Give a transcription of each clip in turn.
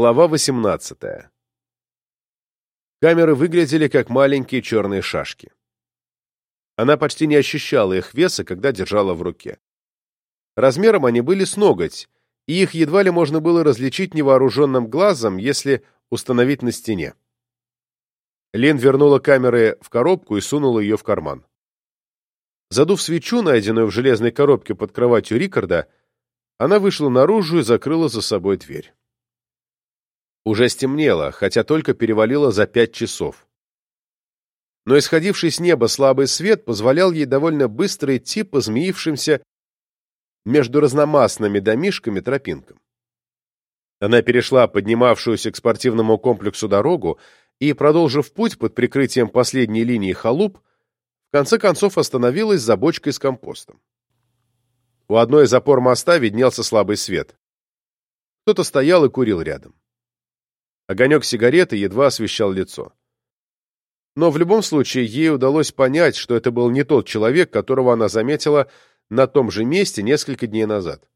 Глава 18. Камеры выглядели как маленькие черные шашки. Она почти не ощущала их веса, когда держала в руке. Размером они были с ноготь, и их едва ли можно было различить невооруженным глазом, если установить на стене. Лен вернула камеры в коробку и сунула ее в карман. Задув свечу, найденную в железной коробке под кроватью Рикарда, она вышла наружу и закрыла за собой дверь. Уже стемнело, хотя только перевалило за пять часов. Но исходивший с неба слабый свет позволял ей довольно быстро идти по змеившимся между разномастными домишками тропинкам. Она перешла поднимавшуюся к спортивному комплексу дорогу и, продолжив путь под прикрытием последней линии халуп, в конце концов остановилась за бочкой с компостом. У одной из опор моста виднелся слабый свет. Кто-то стоял и курил рядом. Огонек сигареты едва освещал лицо. Но в любом случае ей удалось понять, что это был не тот человек, которого она заметила на том же месте несколько дней назад.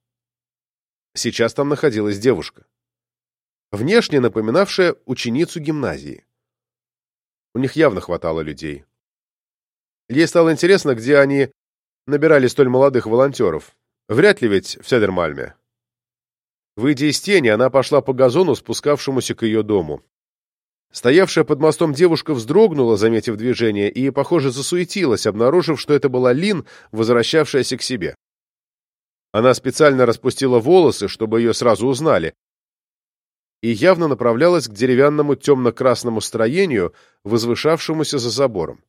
Сейчас там находилась девушка. Внешне напоминавшая ученицу гимназии. У них явно хватало людей. Ей стало интересно, где они набирали столь молодых волонтеров. Вряд ли ведь в Седермальме. Выйдя из тени, она пошла по газону, спускавшемуся к ее дому. Стоявшая под мостом девушка вздрогнула, заметив движение, и, похоже, засуетилась, обнаружив, что это была Лин, возвращавшаяся к себе. Она специально распустила волосы, чтобы ее сразу узнали, и явно направлялась к деревянному темно-красному строению, возвышавшемуся за забором.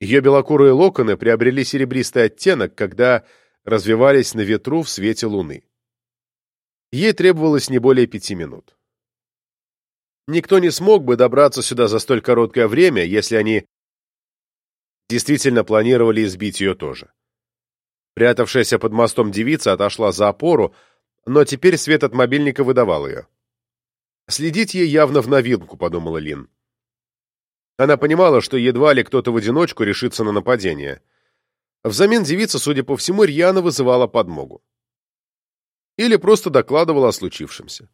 Ее белокурые локоны приобрели серебристый оттенок, когда развивались на ветру в свете луны. Ей требовалось не более пяти минут. Никто не смог бы добраться сюда за столь короткое время, если они действительно планировали избить ее тоже. Прятавшаяся под мостом девица отошла за опору, но теперь свет от мобильника выдавал ее. «Следить ей явно в новинку», — подумала Лин. Она понимала, что едва ли кто-то в одиночку решится на нападение. Взамен девица, судя по всему, рьяно вызывала подмогу. Или просто докладывала о случившемся.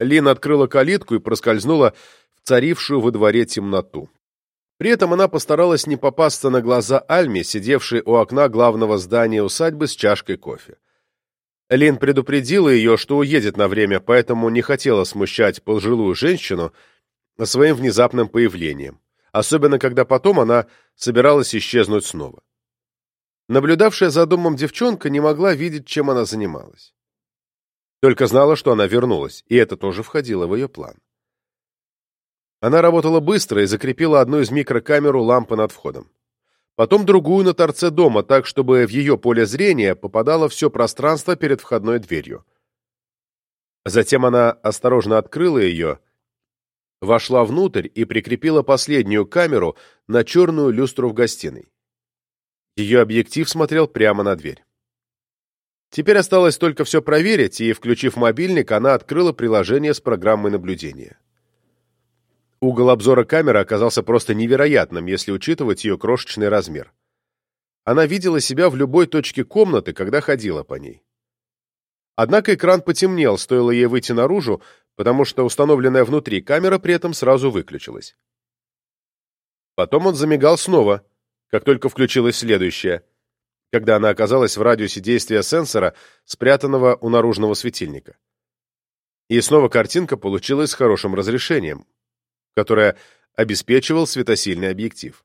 Лин открыла калитку и проскользнула в царившую во дворе темноту. При этом она постаралась не попасться на глаза Альме, сидевшей у окна главного здания усадьбы с чашкой кофе. Лин предупредила ее, что уедет на время, поэтому не хотела смущать пожилую женщину своим внезапным появлением особенно когда потом она собиралась исчезнуть снова. Наблюдавшая за домом девчонка не могла видеть, чем она занималась. Только знала, что она вернулась, и это тоже входило в ее план. Она работала быстро и закрепила одну из микрокамер у лампы над входом. Потом другую на торце дома, так, чтобы в ее поле зрения попадало все пространство перед входной дверью. Затем она осторожно открыла ее вошла внутрь и прикрепила последнюю камеру на черную люстру в гостиной. Ее объектив смотрел прямо на дверь. Теперь осталось только все проверить, и, включив мобильник, она открыла приложение с программой наблюдения. Угол обзора камеры оказался просто невероятным, если учитывать ее крошечный размер. Она видела себя в любой точке комнаты, когда ходила по ней. Однако экран потемнел, стоило ей выйти наружу, потому что установленная внутри камера при этом сразу выключилась. Потом он замигал снова, как только включилась следующая, когда она оказалась в радиусе действия сенсора, спрятанного у наружного светильника. И снова картинка получилась с хорошим разрешением, которое обеспечивал светосильный объектив.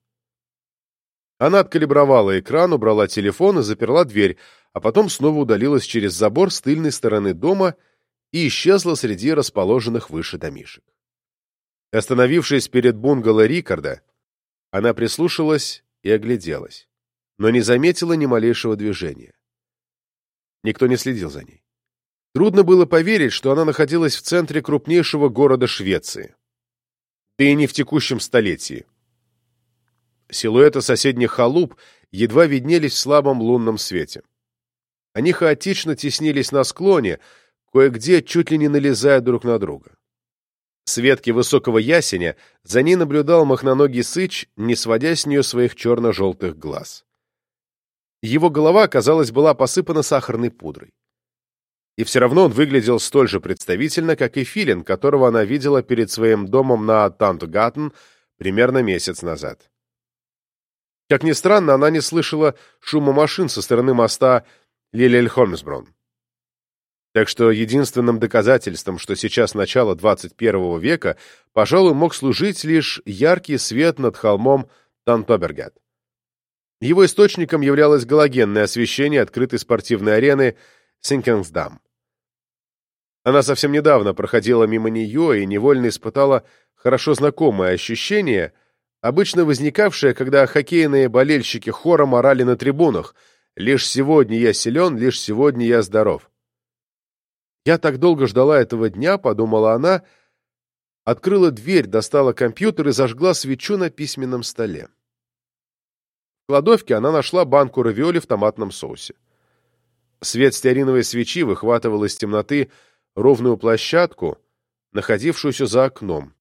Она откалибровала экран, убрала телефон и заперла дверь, а потом снова удалилась через забор с тыльной стороны дома и исчезла среди расположенных выше домишек. Остановившись перед бунгало Рикарда, она прислушалась и огляделась, но не заметила ни малейшего движения. Никто не следил за ней. Трудно было поверить, что она находилась в центре крупнейшего города Швеции. Да и не в текущем столетии. Силуэты соседних халуп едва виднелись в слабом лунном свете. Они хаотично теснились на склоне, кое-где чуть ли не налезая друг на друга. С ветки высокого ясеня за ней наблюдал махноногий сыч, не сводя с нее своих черно-желтых глаз. Его голова, казалось, была посыпана сахарной пудрой. И все равно он выглядел столь же представительно, как и Филин, которого она видела перед своим домом на Тантгаттен примерно месяц назад. Как ни странно, она не слышала шума машин со стороны моста Лилель-Холмсброн. Так что единственным доказательством, что сейчас начало 21 века, пожалуй, мог служить лишь яркий свет над холмом Тантобергат. Его источником являлось галогенное освещение открытой спортивной арены Синкингсдам. Она совсем недавно проходила мимо нее и невольно испытала хорошо знакомое ощущение, обычно возникавшее, когда хоккейные болельщики хором орали на трибунах «Лишь сегодня я силен, лишь сегодня я здоров». Я так долго ждала этого дня, подумала она, открыла дверь, достала компьютер и зажгла свечу на письменном столе. В кладовке она нашла банку равиоли в томатном соусе. Свет стеариновой свечи выхватывал из темноты ровную площадку, находившуюся за окном,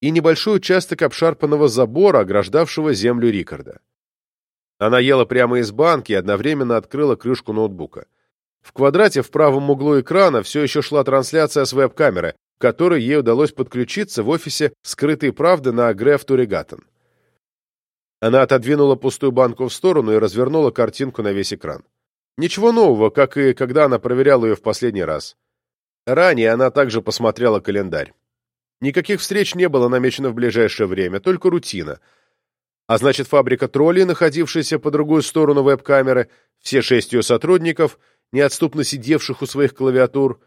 и небольшой участок обшарпанного забора, ограждавшего землю Рикарда. Она ела прямо из банки и одновременно открыла крышку ноутбука. В квадрате в правом углу экрана все еще шла трансляция с веб-камеры, которой ей удалось подключиться в офисе «Скрытой правды» на Греф Туригаттен. Она отодвинула пустую банку в сторону и развернула картинку на весь экран. Ничего нового, как и когда она проверяла ее в последний раз. Ранее она также посмотрела календарь. Никаких встреч не было намечено в ближайшее время, только рутина. А значит, фабрика троллей, находившаяся по другую сторону веб-камеры, все шесть ее сотрудников — неотступно сидевших у своих клавиатур,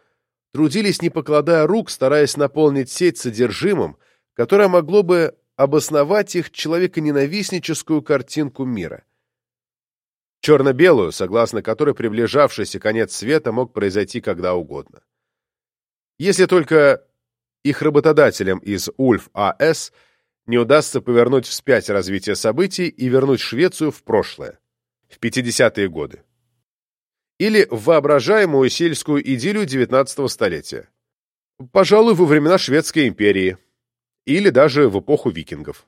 трудились, не покладая рук, стараясь наполнить сеть содержимым, которое могло бы обосновать их человеконенавистническую картинку мира. Черно-белую, согласно которой приближавшийся конец света мог произойти когда угодно. Если только их работодателям из Ульф АС не удастся повернуть вспять развитие событий и вернуть Швецию в прошлое, в 50-е годы или в воображаемую сельскую идиллию XIX столетия. Пожалуй, во времена Шведской империи или даже в эпоху викингов.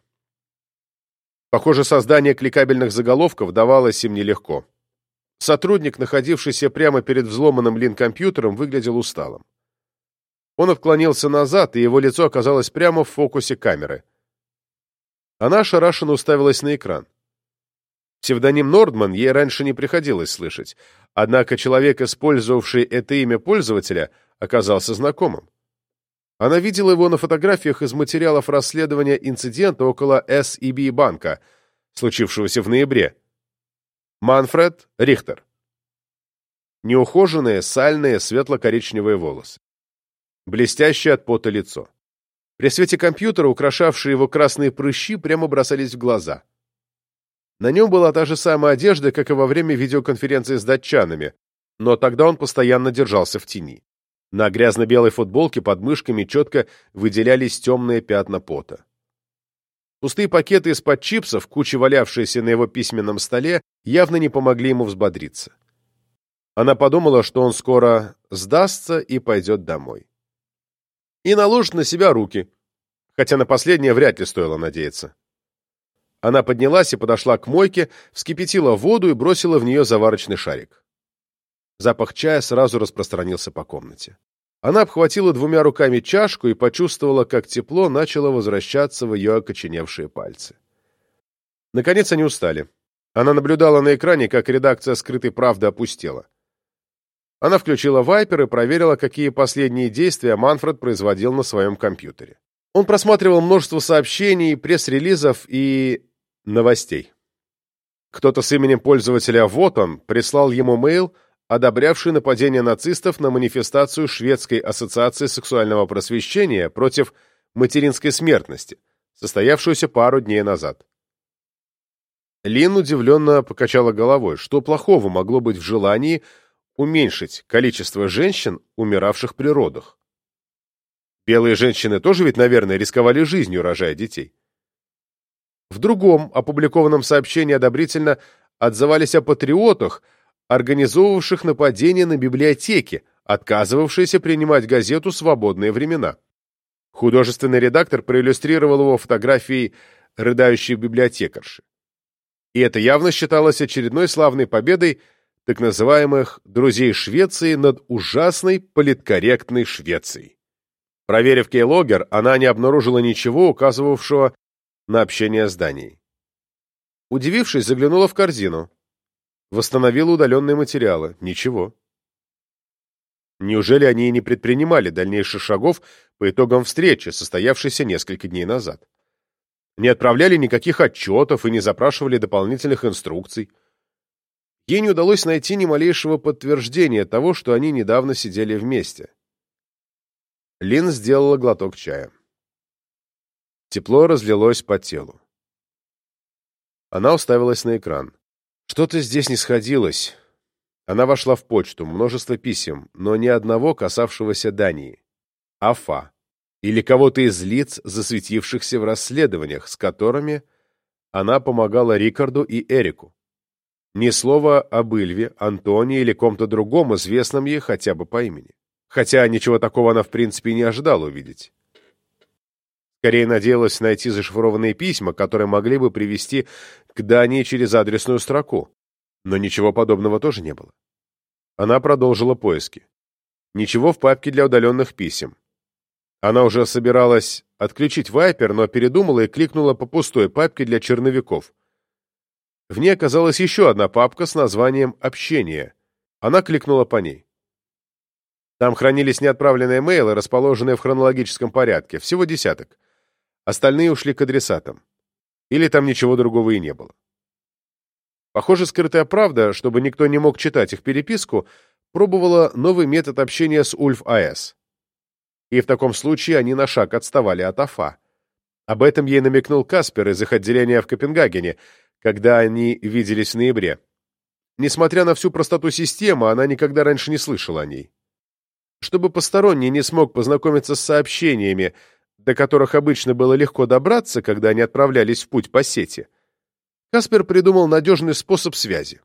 Похоже, создание кликабельных заголовков давалось им нелегко. Сотрудник, находившийся прямо перед взломанным лин-компьютером, выглядел усталым. Он отклонился назад, и его лицо оказалось прямо в фокусе камеры. Она ошарашенно уставилась на экран. Псевдоним Нордман ей раньше не приходилось слышать, однако человек, использовавший это имя пользователя, оказался знакомым. Она видела его на фотографиях из материалов расследования инцидента около SEB банка, случившегося в ноябре. Манфред Рихтер. Неухоженные, сальные, светло-коричневые волосы. Блестящее от пота лицо. При свете компьютера, украшавшие его красные прыщи, прямо бросались в глаза. На нем была та же самая одежда, как и во время видеоконференции с датчанами, но тогда он постоянно держался в тени. На грязно-белой футболке под мышками четко выделялись темные пятна пота. Пустые пакеты из-под чипсов, куча валявшиеся на его письменном столе, явно не помогли ему взбодриться. Она подумала, что он скоро сдастся и пойдет домой. И наложит на себя руки, хотя на последнее вряд ли стоило надеяться. Она поднялась и подошла к мойке, вскипятила воду и бросила в нее заварочный шарик. Запах чая сразу распространился по комнате. Она обхватила двумя руками чашку и почувствовала, как тепло начало возвращаться в ее окоченевшие пальцы. Наконец они устали. Она наблюдала на экране, как редакция «Скрытой правды» опустела. Она включила вайпер и проверила, какие последние действия Манфред производил на своем компьютере. Он просматривал множество сообщений, пресс-релизов и новостей. Кто-то с именем пользователя «Вот он» прислал ему мейл, одобрявший нападение нацистов на манифестацию Шведской ассоциации сексуального просвещения против материнской смертности, состоявшуюся пару дней назад. Лин удивленно покачала головой, что плохого могло быть в желании уменьшить количество женщин, умиравших при родах. Белые женщины тоже ведь, наверное, рисковали жизнью, рожая детей. В другом опубликованном сообщении одобрительно отзывались о патриотах, организовывавших нападение на библиотеки, отказывавшиеся принимать газету «Свободные времена». Художественный редактор проиллюстрировал его фотографией рыдающей библиотекарши. И это явно считалось очередной славной победой так называемых «друзей Швеции» над ужасной политкорректной Швецией. Проверив кейлогер, она не обнаружила ничего, указывавшего на общение с Данией. Удивившись, заглянула в корзину. Восстановила удаленные материалы. Ничего. Неужели они и не предпринимали дальнейших шагов по итогам встречи, состоявшейся несколько дней назад? Не отправляли никаких отчетов и не запрашивали дополнительных инструкций. Ей не удалось найти ни малейшего подтверждения того, что они недавно сидели вместе. Лин сделала глоток чая. Тепло разлилось по телу. Она уставилась на экран. Что-то здесь не сходилось. Она вошла в почту, множество писем, но ни одного касавшегося Дании. Афа. Или кого-то из лиц, засветившихся в расследованиях, с которыми она помогала Рикарду и Эрику. Ни слова об Ильве, Антоне или ком-то другом, известном ей хотя бы по имени. Хотя ничего такого она в принципе не ожидала увидеть. Скорее надеялась найти зашифрованные письма, которые могли бы привести к Дании через адресную строку. Но ничего подобного тоже не было. Она продолжила поиски. Ничего в папке для удаленных писем. Она уже собиралась отключить вайпер, но передумала и кликнула по пустой папке для черновиков. В ней оказалась еще одна папка с названием «Общение». Она кликнула по ней. Там хранились неотправленные мейлы, расположенные в хронологическом порядке, всего десяток. Остальные ушли к адресатам. Или там ничего другого и не было. Похоже, скрытая правда, чтобы никто не мог читать их переписку, пробовала новый метод общения с Ульф-АС. И в таком случае они на шаг отставали от АФА. Об этом ей намекнул Каспер из их отделения в Копенгагене, когда они виделись в ноябре. Несмотря на всю простоту системы, она никогда раньше не слышала о ней. Чтобы посторонний не смог познакомиться с сообщениями, до которых обычно было легко добраться, когда они отправлялись в путь по сети, Каспер придумал надежный способ связи.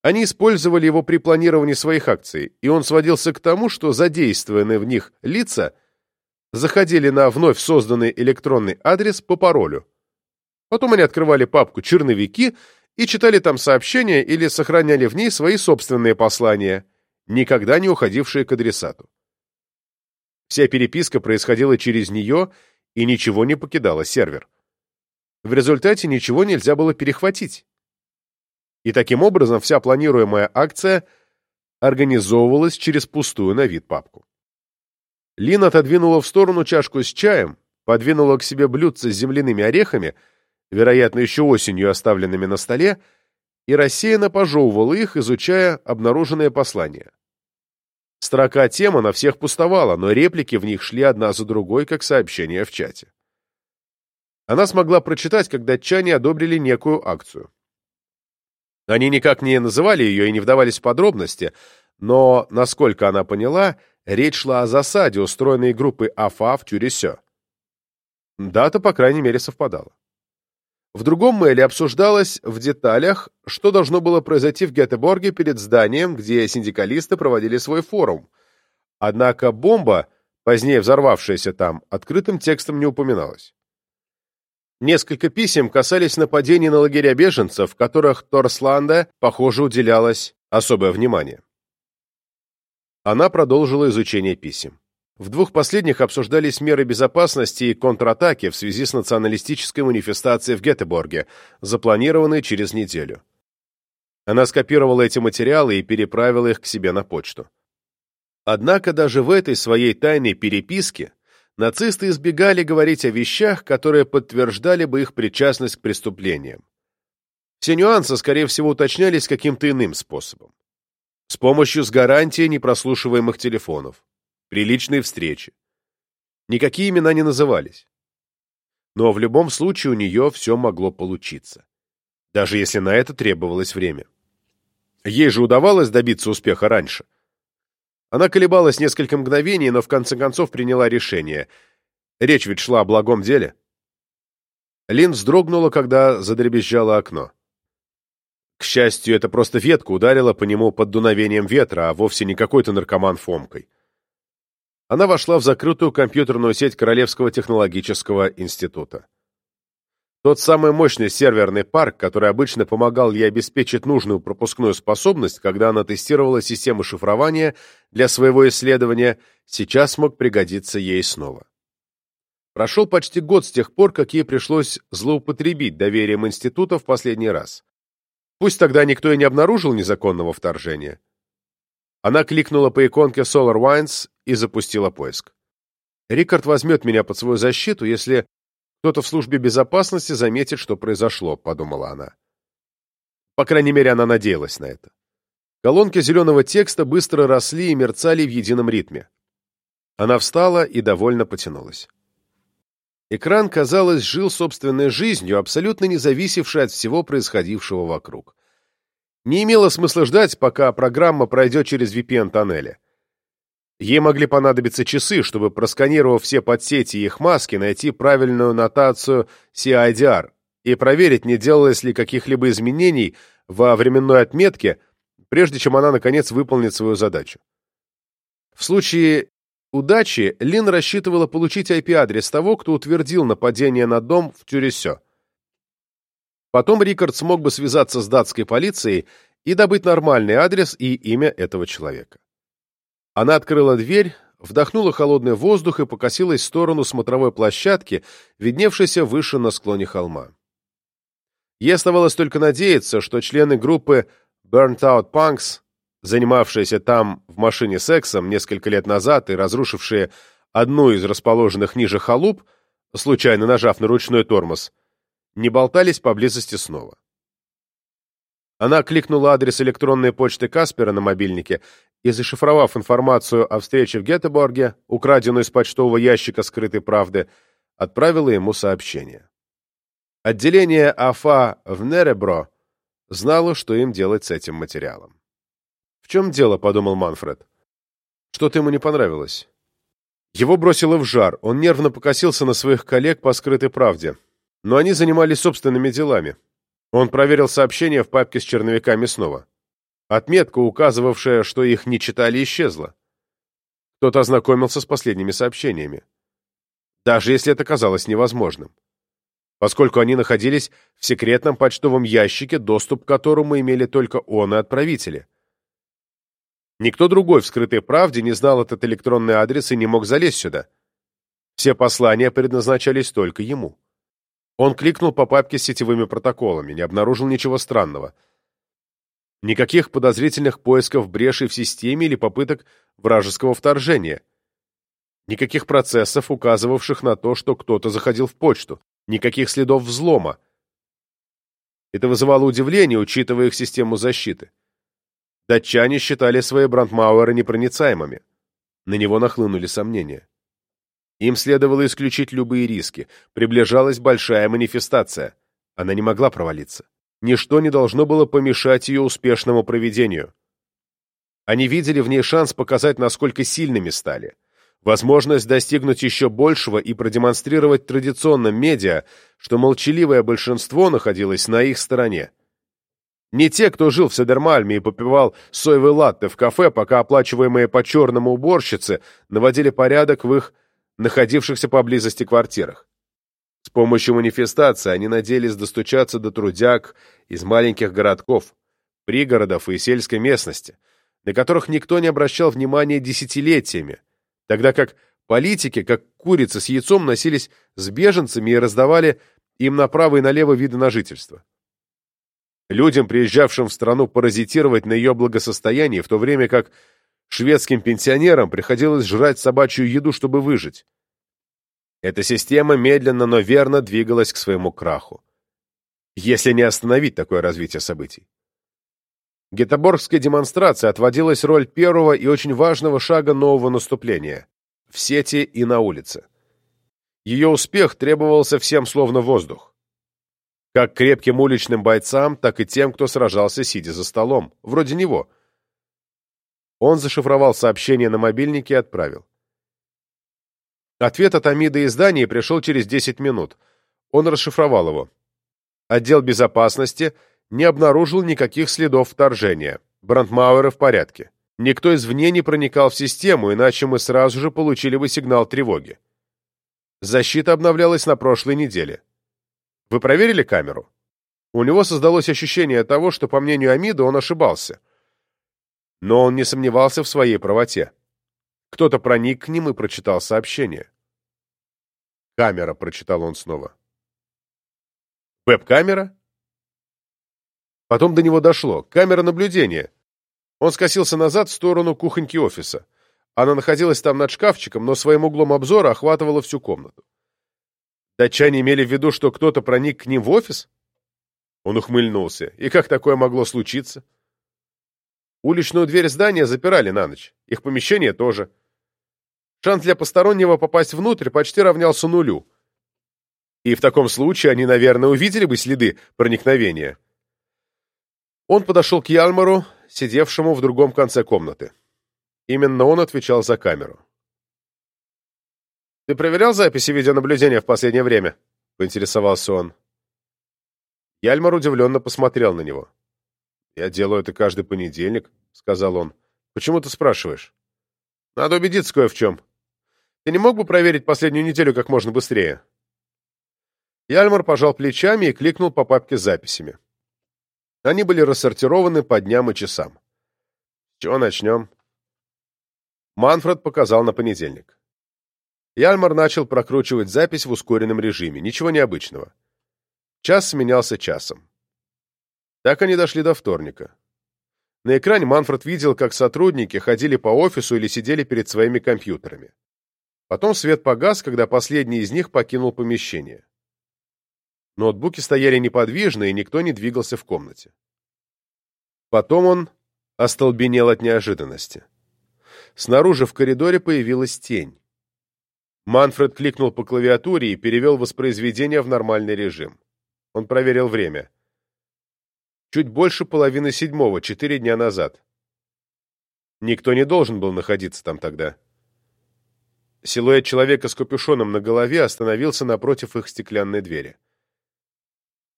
Они использовали его при планировании своих акций, и он сводился к тому, что задействованные в них лица заходили на вновь созданный электронный адрес по паролю. Потом они открывали папку «Черновики» и читали там сообщения или сохраняли в ней свои собственные послания, никогда не уходившие к адресату. Вся переписка происходила через нее, и ничего не покидало сервер. В результате ничего нельзя было перехватить. И таким образом вся планируемая акция организовывалась через пустую на вид папку. Лин отодвинула в сторону чашку с чаем, подвинула к себе блюдце с земляными орехами, вероятно, еще осенью оставленными на столе, и рассеянно пожевывала их, изучая обнаруженные послания. Строка тема на всех пустовала, но реплики в них шли одна за другой, как сообщения в чате. Она смогла прочитать, когда Чане одобрили некую акцию. Они никак не называли ее и не вдавались в подробности, но, насколько она поняла, речь шла о засаде, устроенной группой АФА в Тюресё. Дата, по крайней мере, совпадала. В другом мейле обсуждалось в деталях, что должно было произойти в Гетеборге перед зданием, где синдикалисты проводили свой форум. Однако бомба, позднее взорвавшаяся там, открытым текстом не упоминалась. Несколько писем касались нападений на лагеря беженцев, которых Торсланда, похоже, уделялось особое внимание. Она продолжила изучение писем. В двух последних обсуждались меры безопасности и контратаки в связи с националистической манифестацией в Гетеборге, запланированной через неделю. Она скопировала эти материалы и переправила их к себе на почту. Однако даже в этой своей тайной переписке нацисты избегали говорить о вещах, которые подтверждали бы их причастность к преступлениям. Все нюансы, скорее всего, уточнялись каким-то иным способом. С помощью с гарантией непрослушиваемых телефонов при личной встрече. Никакие имена не назывались. Но в любом случае у нее все могло получиться. Даже если на это требовалось время. Ей же удавалось добиться успеха раньше. Она колебалась несколько мгновений, но в конце концов приняла решение. Речь ведь шла о благом деле. Лин вздрогнула, когда задребезжало окно. К счастью, это просто ветка ударила по нему под дуновением ветра, а вовсе не какой-то наркоман Фомкой она вошла в закрытую компьютерную сеть Королевского технологического института. Тот самый мощный серверный парк, который обычно помогал ей обеспечить нужную пропускную способность, когда она тестировала систему шифрования для своего исследования, сейчас мог пригодиться ей снова. Прошел почти год с тех пор, как ей пришлось злоупотребить доверием института в последний раз. Пусть тогда никто и не обнаружил незаконного вторжения. Она кликнула по иконке Solar Wines и запустила поиск. Рикард возьмет меня под свою защиту, если кто-то в службе безопасности заметит, что произошло, подумала она. По крайней мере, она надеялась на это. Колонки зеленого текста быстро росли и мерцали в едином ритме. Она встала и довольно потянулась. Экран, казалось, жил собственной жизнью, абсолютно не зависевшей от всего происходившего вокруг. Не имело смысла ждать, пока программа пройдет через VPN-тоннели. Ей могли понадобиться часы, чтобы, просканировав все подсети и их маски, найти правильную нотацию CIDR и проверить, не делалось ли каких-либо изменений во временной отметке, прежде чем она, наконец, выполнит свою задачу. В случае удачи Лин рассчитывала получить IP-адрес того, кто утвердил нападение на дом в Тюресё. Потом Рикард смог бы связаться с датской полицией и добыть нормальный адрес и имя этого человека. Она открыла дверь, вдохнула холодный воздух и покосилась в сторону смотровой площадки, видневшейся выше на склоне холма. Ей оставалось только надеяться, что члены группы Burnt Out Punks, занимавшиеся там в машине сексом несколько лет назад и разрушившие одну из расположенных ниже халуп, случайно нажав на ручной тормоз, не болтались поблизости снова. Она кликнула адрес электронной почты Каспера на мобильнике и, зашифровав информацию о встрече в Гетеборге, украденную из почтового ящика скрытой правды, отправила ему сообщение. Отделение АФА в Неребро знало, что им делать с этим материалом. «В чем дело?» — подумал Манфред. «Что-то ему не понравилось». Его бросило в жар, он нервно покосился на своих коллег по скрытой правде. Но они занимались собственными делами. Он проверил сообщения в папке с черновиками снова. Отметка, указывавшая, что их не читали, исчезла. Кто-то ознакомился с последними сообщениями. Даже если это казалось невозможным. Поскольку они находились в секретном почтовом ящике, доступ к которому имели только он и отправители. Никто другой в скрытой правде не знал этот электронный адрес и не мог залезть сюда. Все послания предназначались только ему. Он кликнул по папке с сетевыми протоколами, не обнаружил ничего странного. Никаких подозрительных поисков брешей в системе или попыток вражеского вторжения. Никаких процессов, указывавших на то, что кто-то заходил в почту. Никаких следов взлома. Это вызывало удивление, учитывая их систему защиты. Датчане считали свои брандмауэры непроницаемыми. На него нахлынули сомнения. Им следовало исключить любые риски. Приближалась большая манифестация. Она не могла провалиться. Ничто не должно было помешать ее успешному проведению. Они видели в ней шанс показать, насколько сильными стали. Возможность достигнуть еще большего и продемонстрировать традиционным медиа, что молчаливое большинство находилось на их стороне. Не те, кто жил в Седермальме и попивал соевый латте в кафе, пока оплачиваемые по-черному уборщицы наводили порядок в их находившихся поблизости квартирах. С помощью манифестации они надеялись достучаться до трудяг из маленьких городков, пригородов и сельской местности, на которых никто не обращал внимания десятилетиями, тогда как политики, как курицы с яйцом, носились с беженцами и раздавали им направо и налево виды на жительство. Людям, приезжавшим в страну паразитировать на ее благосостоянии, в то время как Шведским пенсионерам приходилось жрать собачью еду, чтобы выжить. Эта система медленно, но верно двигалась к своему краху. Если не остановить такое развитие событий. Гетеборгская демонстрация отводилась роль первого и очень важного шага нового наступления – в сети и на улице. Ее успех требовался всем словно воздух. Как крепким уличным бойцам, так и тем, кто сражался, сидя за столом, вроде него – он зашифровал сообщение на мобильнике и отправил. Ответ от Амида из Дании пришел через 10 минут. Он расшифровал его. Отдел безопасности не обнаружил никаких следов вторжения. Брандмауэры в порядке. Никто извне не проникал в систему, иначе мы сразу же получили бы сигнал тревоги. Защита обновлялась на прошлой неделе. Вы проверили камеру? У него создалось ощущение того, что, по мнению Амида, он ошибался. Но он не сомневался в своей правоте. Кто-то проник к ним и прочитал сообщение. «Камера», — прочитал он снова. «Веб-камера?» Потом до него дошло. Камера наблюдения. Он скосился назад в сторону кухоньки офиса. Она находилась там над шкафчиком, но своим углом обзора охватывала всю комнату. Датчане имели в виду, что кто-то проник к ним в офис? Он ухмыльнулся. И как такое могло случиться? Уличную дверь здания запирали на ночь. Их помещение тоже. Шанс для постороннего попасть внутрь почти равнялся нулю. И в таком случае они, наверное, увидели бы следы проникновения. Он подошел к Ялмару, сидевшему в другом конце комнаты. Именно он отвечал за камеру. «Ты проверял записи видеонаблюдения в последнее время?» — поинтересовался он. Яльмар удивленно посмотрел на него. «Я делаю это каждый понедельник», — сказал он. «Почему ты спрашиваешь?» «Надо убедиться кое в чем. Ты не мог бы проверить последнюю неделю как можно быстрее?» Яльмар пожал плечами и кликнул по папке с записями. Они были рассортированы по дням и часам. Чего начнем? Манфред показал на понедельник. Яльмар начал прокручивать запись в ускоренном режиме. Ничего необычного. Час сменялся часом. Так они дошли до вторника. На экране Манфред видел, как сотрудники ходили по офису или сидели перед своими компьютерами. Потом свет погас, когда последний из них покинул помещение. Ноутбуки стояли неподвижно, и никто не двигался в комнате. Потом он остолбенел от неожиданности. Снаружи в коридоре появилась тень. Манфред кликнул по клавиатуре и перевел воспроизведение в нормальный режим. Он проверил время. Чуть больше половины седьмого, четыре дня назад. Никто не должен был находиться там тогда. Силуэт человека с капюшоном на голове остановился напротив их стеклянной двери.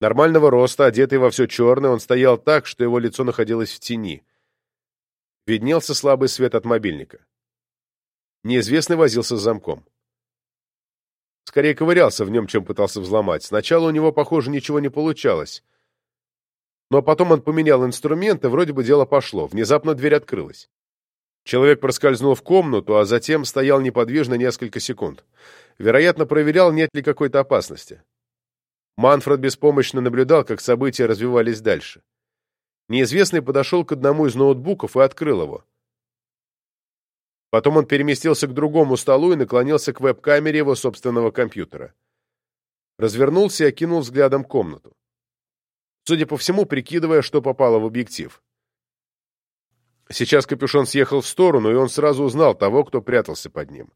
Нормального роста, одетый во все черное, он стоял так, что его лицо находилось в тени. Виднелся слабый свет от мобильника. Неизвестный возился с замком. Скорее ковырялся в нем, чем пытался взломать. Сначала у него, похоже, ничего не получалось. Но потом он поменял инструмент, и вроде бы дело пошло. Внезапно дверь открылась. Человек проскользнул в комнату, а затем стоял неподвижно несколько секунд. Вероятно, проверял, нет ли какой-то опасности. Манфред беспомощно наблюдал, как события развивались дальше. Неизвестный подошел к одному из ноутбуков и открыл его. Потом он переместился к другому столу и наклонился к веб-камере его собственного компьютера. Развернулся и окинул взглядом комнату. Судя по всему, прикидывая, что попало в объектив. Сейчас капюшон съехал в сторону, и он сразу узнал того, кто прятался под ним.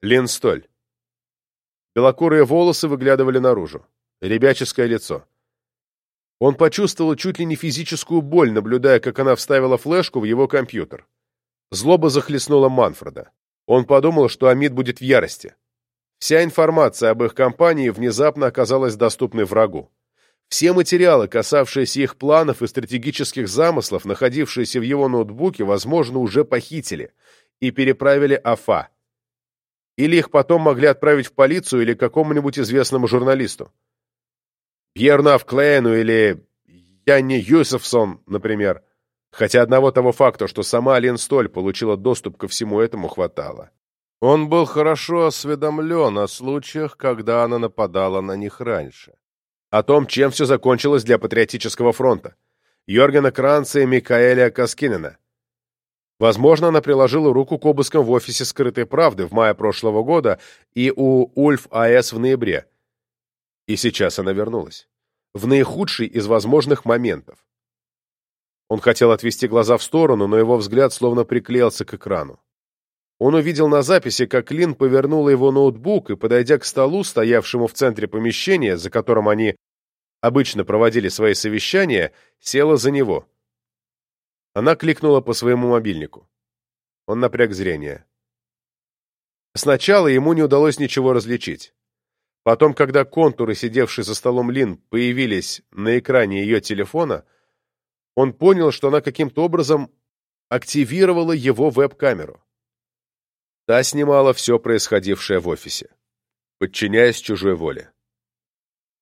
Лен Столь. Белокурые волосы выглядывали наружу ребяческое лицо. Он почувствовал чуть ли не физическую боль, наблюдая, как она вставила флешку в его компьютер. Злоба захлестнула Манфреда. Он подумал, что Амид будет в ярости. Вся информация об их компании внезапно оказалась доступной врагу. Все материалы, касавшиеся их планов и стратегических замыслов, находившиеся в его ноутбуке, возможно, уже похитили и переправили АФА. Или их потом могли отправить в полицию или какому-нибудь известному журналисту. Пьернав Клейну или Янни Юсефсон, например. Хотя одного того факта, что сама Лен Столь получила доступ ко всему этому, хватало. Он был хорошо осведомлен о случаях, когда она нападала на них раньше. О том, чем все закончилось для Патриотического фронта. Йоргена Кранца и Микаэля Каскинена. Возможно, она приложила руку к обыскам в офисе «Скрытой правды» в мае прошлого года и у Ульф АЭС в ноябре. И сейчас она вернулась. В наихудший из возможных моментов. Он хотел отвести глаза в сторону, но его взгляд словно приклеился к экрану. Он увидел на записи, как Лин повернула его ноутбук и, подойдя к столу, стоявшему в центре помещения, за которым они обычно проводили свои совещания, села за него. Она кликнула по своему мобильнику. Он напряг зрение. Сначала ему не удалось ничего различить. Потом, когда контуры, сидевшие за столом Лин, появились на экране ее телефона, он понял, что она каким-то образом активировала его веб-камеру. Та снимала все происходившее в офисе, подчиняясь чужой воле.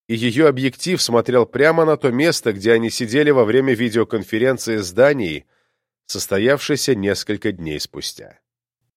и ее объектив смотрел прямо на то место, где они сидели во время видеоконференции с Данией, состоявшейся несколько дней спустя.